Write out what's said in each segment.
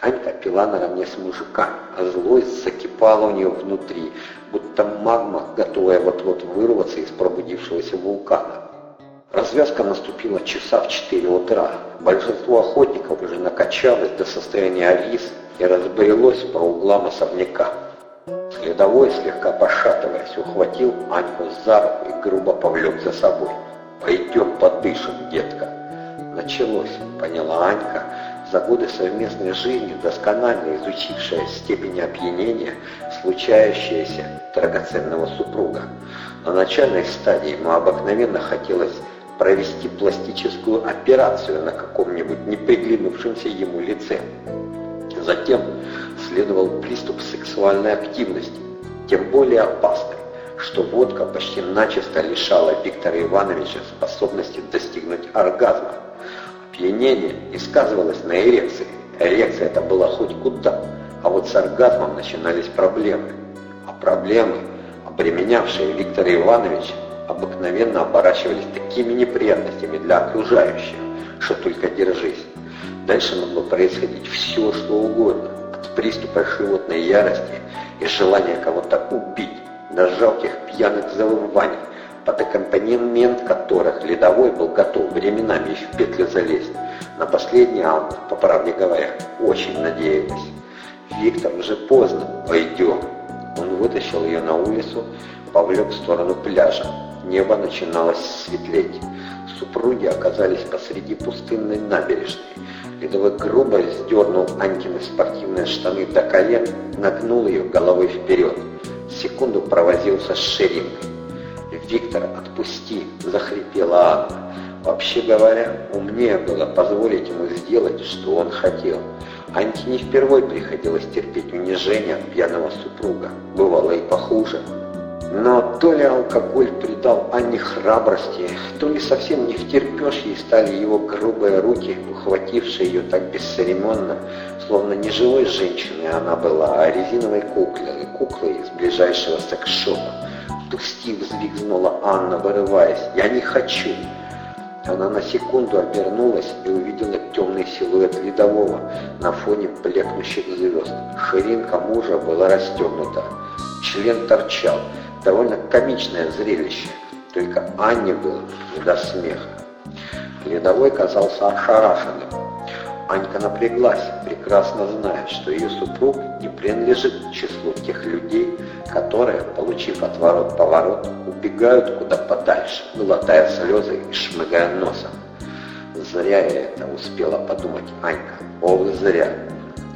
Анька пила наравне с мужиками, а злость закипала у нее внутри, будто магма, готовая вот-вот вырваться из пробудившегося вулкана. Развязка наступила часа в 4 утра. Большинство охотников уже накачалось до состояния рис и разбрелось по углам особняка. Следовой, слегка пошатываясь, ухватил Аньку за руку и грубо повлек за собой. «Пойдем подышим, детка». Началось, поняла Анька, за годы совместной жизни, досконально изучившая степень опьянения, случающаяся драгоценного супруга. На начальной стадии ему обыкновенно хотелось провести пластическую операцию на каком-нибудь неприглянувшемся ему лице. Затем следовал приступ сексуальной активности, тем более опасной, что водка почти начисто лишала Виктора Ивановича способности достигнуть оргазма. Опьянение не сказывалось на эрекции, эрекция это была хоть куда, а вот с оргазмом начинались проблемы. А проблемы, обременявшие Виктора Ивановича, обыкновенно оборачивались такими неприятностями для окружающих, что только держись. Дальше могло происходить все, что угодно, от приступа животной ярости и желания кого-то убить, до жалких пьяных завываний, под аккомпанемент которых ледовой был готов временами и в петлю залезть. На последний Анна, по правде говоря, очень надеялась. «Виктор, уже поздно, пойдем». Он вытащил ее на улицу, повлек в сторону пляжа. Небо начиналось светлеть. Супруги оказались посреди пустынной набережной. Ледовый грубо сдернул Анькины спортивные штаны до колен, нагнул ее головой вперед. Секунду провозился с ширинкой. «Виктор, отпусти!» – захрипела Анна. Вообще говоря, умнее было позволить ему сделать, что он хотел. Аньке не впервой приходилось терпеть унижение от пьяного супруга. Бывало и похуже. Но то ли алкоголь придал Анне храбрости, то ли совсем не втерпешь ей стали его грубые руки, ухватившие ее так бесцеремонно, словно не живой женщиной она была, а резиновой куклой, куклой из ближайшего секс-шопа. «Пусти!» — взвизгнула Анна, вырываясь. «Я не хочу!» Она на секунду обернулась и увидела темный силуэт ледового на фоне блекнущих звезд. Ширинка мужа была расстегнута. Член торчал довольно комичное зрелище, только Анне было не до смеха. Ледовой казался ошарашенным. Анька напряглась, прекрасно зная, что ее супруг не принадлежит к числу тех людей, которые, получив отворот-поворот, убегают куда подальше, глотая слезы и шмыгая носом. Зря я это успела подумать Анька. Ох, зря.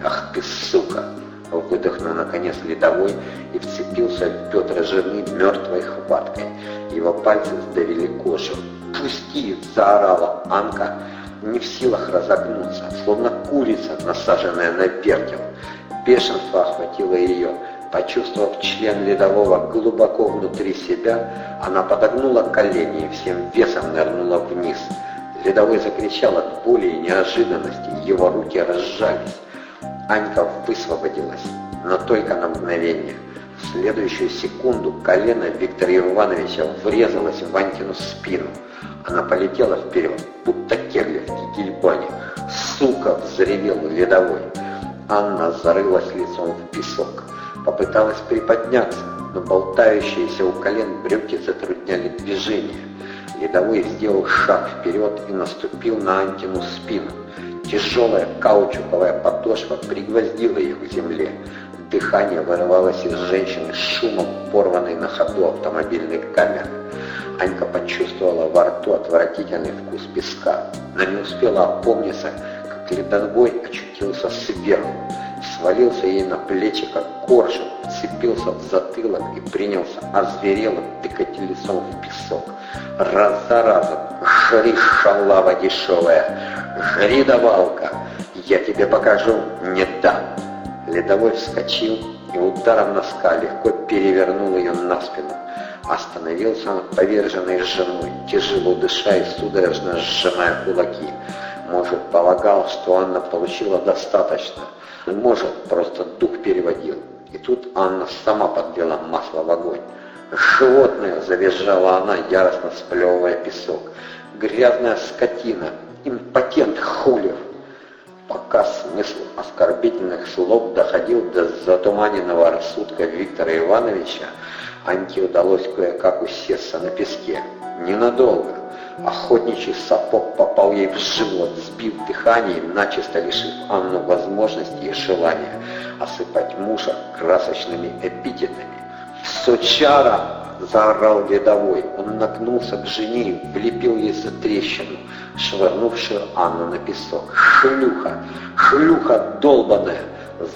Ах ты, сука! Выдохнул наконец ледовой и вцепился в Петра жены мертвой хваткой. Его пальцы сдавили кожу. «Пусти!» – заорала Анка, не в силах разогнуться, словно курица, насаженная на вертел. Бешенство охватило ее. Почувствовав член ледового глубоко внутри себя, она подогнула колени и всем весом нырнула вниз. Ледовой закричал от боли и неожиданности, его руки разжались. Анька высвободилась, но только на мгновение. В следующую секунду колено Виктора Ивановича врезалось в Анькину спину. Она полетела вперед, будто кегля в кительбане. «Сука!» — взревел ледовой. Анна зарылась лицом в песок. Попыталась приподняться, но болтающиеся у колен брюки затрудняли движение. Ледовой сделал шаг вперед и наступил на Анькину спину. Тяжелая каучуковая подошва пригвоздила их к земле. Дыхание вырывалось из женщины с шумом, порванной на ходу автомобильной камеры. Анька почувствовала во рту отвратительный вкус песка, но не успела опомниться, как ледовой очутился сверху, свалился ей на плечи, как коршун, вцепился в затылок и принялся озверело тыкать лицом в песок. Раз за разом «Жри, шалава дешевая! Жри, давалка! Я тебе покажу, не дам!» Ледовой вскочил и ударом носка легко перевернул ее на спину. Остановился над поверженной женой, тяжело дыша и судорожно сжимая кулаки. Может, полагал, что Анна получила достаточно. Может, просто дух переводил. И тут Анна сама подвела масло в огонь. «Животное!» — завизжала она, яростно сплевывая песок. «Грязная скотина! Импотент Хулев!» Пока смысл оскорбительных слов доходил до затуманенного рассудка Виктора Ивановича, Аньке удалось кое-как усесться на песке. Ненадолго. Охотничий сапог попал ей в живот, сбив дыхание, начисто лишив Анну возможности и желания осыпать мужа красочными эпитетами. «Сучара!» — заорал рядовой. Он нагнулся к жене и влепил ей за трещину, швырнувшую Анну на песок. «Шлюха! Шлюха долбаная!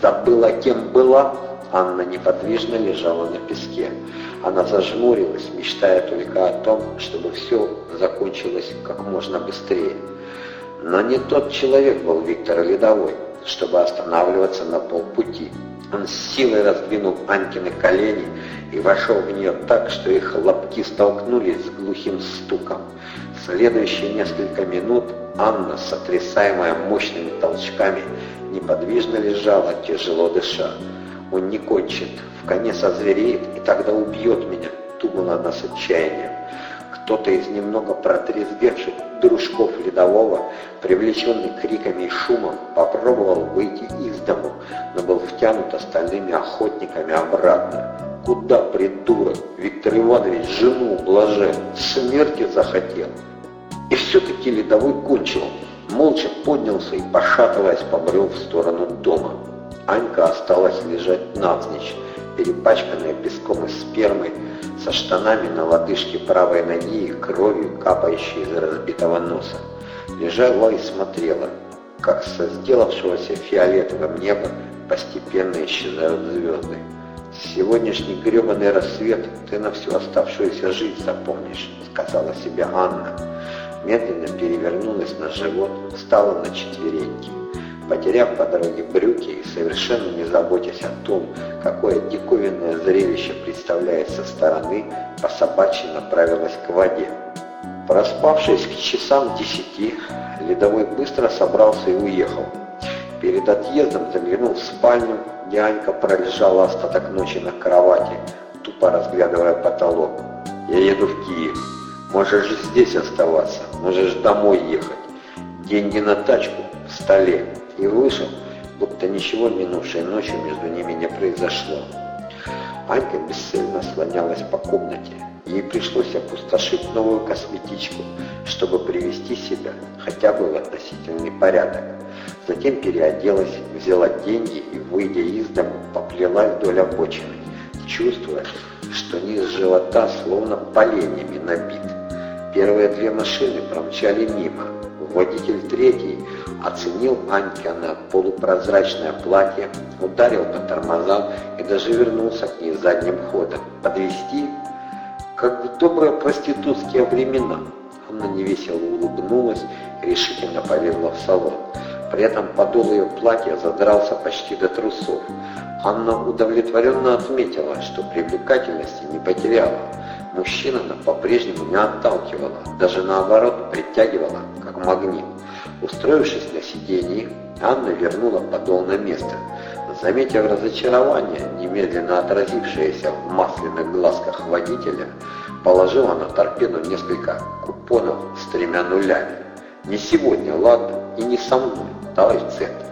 Забыла, кем была?» Анна неподвижно лежала на песке. Она зажмурилась, мечтая только о том, чтобы все закончилось как можно быстрее. Но не тот человек был Виктор Ледовой, чтобы останавливаться на полпути. Он силой раздвинул Анькины колени и вошел в нее так, что их лобки столкнулись с глухим стуком. В следующие несколько минут Анна, сотрясаемая мощными толчками, неподвижно лежала, тяжело дыша. Он не кончит, в конец озвереет и тогда убьет меня, думала она с отчаянием. Кто-то из немного протрезвевших дружков ледового, привлеченный криками и шумом, попробовал выйти из дому, но был втянут остальными охотниками обратно. Куда, придурок, Виктор Иванович жену блажен, смерти захотел. И все-таки ледовой кончил, молча поднялся и, пошатываясь, побрел в сторону дома. Анька осталась лежать навзничь, перепачканная песком и спермой, со штанами на лодыжке правой ноги и кровью, капающей из разбитого носа. Лежала и смотрела, как со сделавшегося фиолетовым неба постепенно исчезают звезды. «Сегодняшний гребаный рассвет ты на всю оставшуюся жизнь запомнишь», — сказала себе Анна. Медленно перевернулась на живот, встала на четвереньки потеряв по дороге брюки и совершенно не заботясь о том, какое диковинное зрелище представляет со стороны, по собачьи направилась к воде. Проспавшись к часам десяти, Ледовой быстро собрался и уехал. Перед отъездом заглянул в спальню, где Анька пролежала остаток ночи на кровати, тупо разглядывая потолок. «Я еду в Киев. Можешь здесь оставаться, можешь домой ехать. Деньги на тачку в столе и вышел, будто ничего минувшей ночью между ними не произошло. Анька бесцельно слонялась по комнате. Ей пришлось опустошить новую косметичку, чтобы привести себя хотя бы в относительный порядок. Затем переоделась, взяла деньги и, выйдя из дома, поплелась вдоль обочины, чувствуя, что низ живота словно поленьями набит. Первые две машины промчали мимо. Водитель третий оценил Анькина полупрозрачное платье, ударил по тормозам и даже вернулся к ней задним ходом. Подвести, как в добрые проститутские времена. Она невесело улыбнулась и решительно полезла в салон. При этом подол ее платья задрался почти до трусов. Анна удовлетворенно отметила, что привлекательности не потеряла. Мужчина она по-прежнему не отталкивала, даже наоборот притягивала, как магнит. Устроившись на сиденье, Анна вернула подол на место. Заметив разочарование, немедленно отразившееся в масляных глазках водителя, положила на торпеду несколько купонов с тремя нулями. «Не сегодня, ладно, и не со мной, в центр».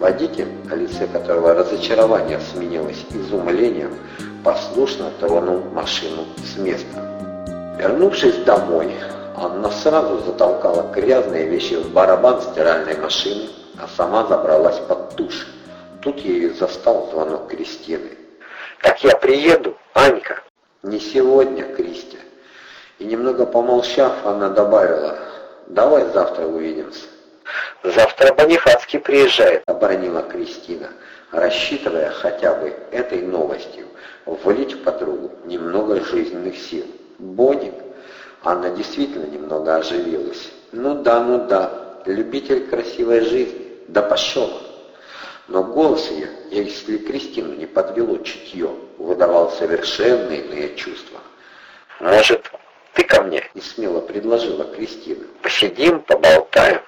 Водитель, на лице которого разочарование сменилось изумлением, послушно тронул машину с места. Вернувшись домой, Анна сразу затолкала грязные вещи в барабан стиральной машины, а сама забралась под душ. Тут ее застал звонок Кристины. «Так я приеду, Анька?» «Не сегодня, Кристи». И немного помолчав, она добавила, «Давай завтра увидимся». «Завтра Бонифацкий приезжает», — оборонила Кристина, рассчитывая хотя бы этой новостью влить в подругу немного жизненных сил. «Боник?» Анна действительно немного оживилась. Ну да, ну да, любитель красивой жизни, да пошел Но голос ее, если Кристину не подвело чутье, выдавал совершенно иные чувства. «Может, ты ко мне?» — несмело предложила Кристина. «Посидим, поболтаем».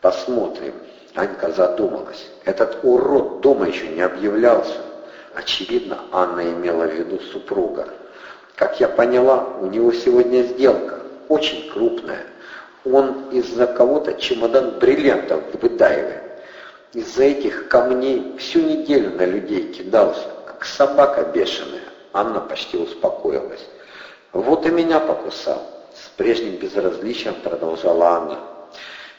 «Посмотрим». Анька задумалась. Этот урод дома еще не объявлялся. Очевидно, Анна имела в виду супруга. Как я поняла, у него сегодня сделка, очень крупная. Он из-за кого-то чемодан бриллиантов выдаивает. Из-за этих камней всю неделю на людей кидался, как собака бешеная. Анна почти успокоилась. Вот и меня покусал. С прежним безразличием продолжала Анна.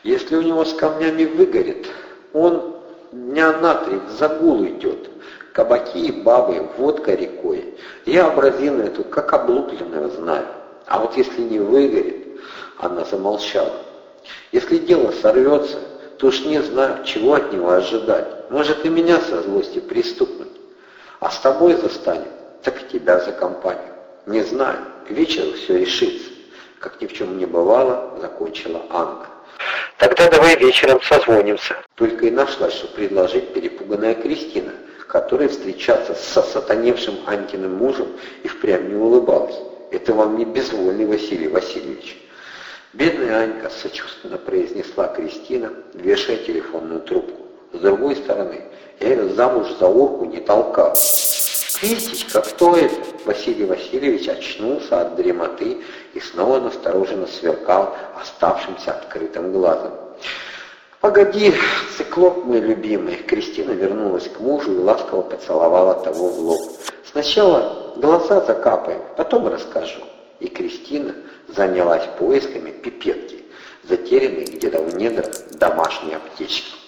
Если у него с камнями выгорит, он три в загул идет. Кабаки, бабы, водка рекой. Я образину эту, как облупленную, знаю. А вот если не выгорит, она замолчала. Если дело сорвется, то уж не знаю, чего от него ожидать. Может и меня со злости пристукнуть. А с тобой застанет, так и тебя за компанию. Не знаю, к вечеру все решится. Как ни в чем не бывало, закончила Анна. Тогда давай вечером созвонимся. Только и нашла, что предложить перепуганная Кристина, которая встречаться со сатаневшим Анькиным мужем и впрямь не улыбалась. Это вам не безвольный Василий Васильевич. Бедная Анька сочувственно произнесла Кристина, вешая телефонную трубку. С другой стороны, я ее замуж за орку не толкал. «Кристичка, кто это?» Василий Васильевич очнулся от дремоты и снова настороженно сверкал оставшимся открытым глазом. «Погоди, циклоп мой любимый!» Кристина вернулась к мужу и ласково поцеловала того в лоб. «Сначала глаза закапаем, потом расскажу». И Кристина занялась поисками пипетки, затерянной где-то в недрах домашней аптечки.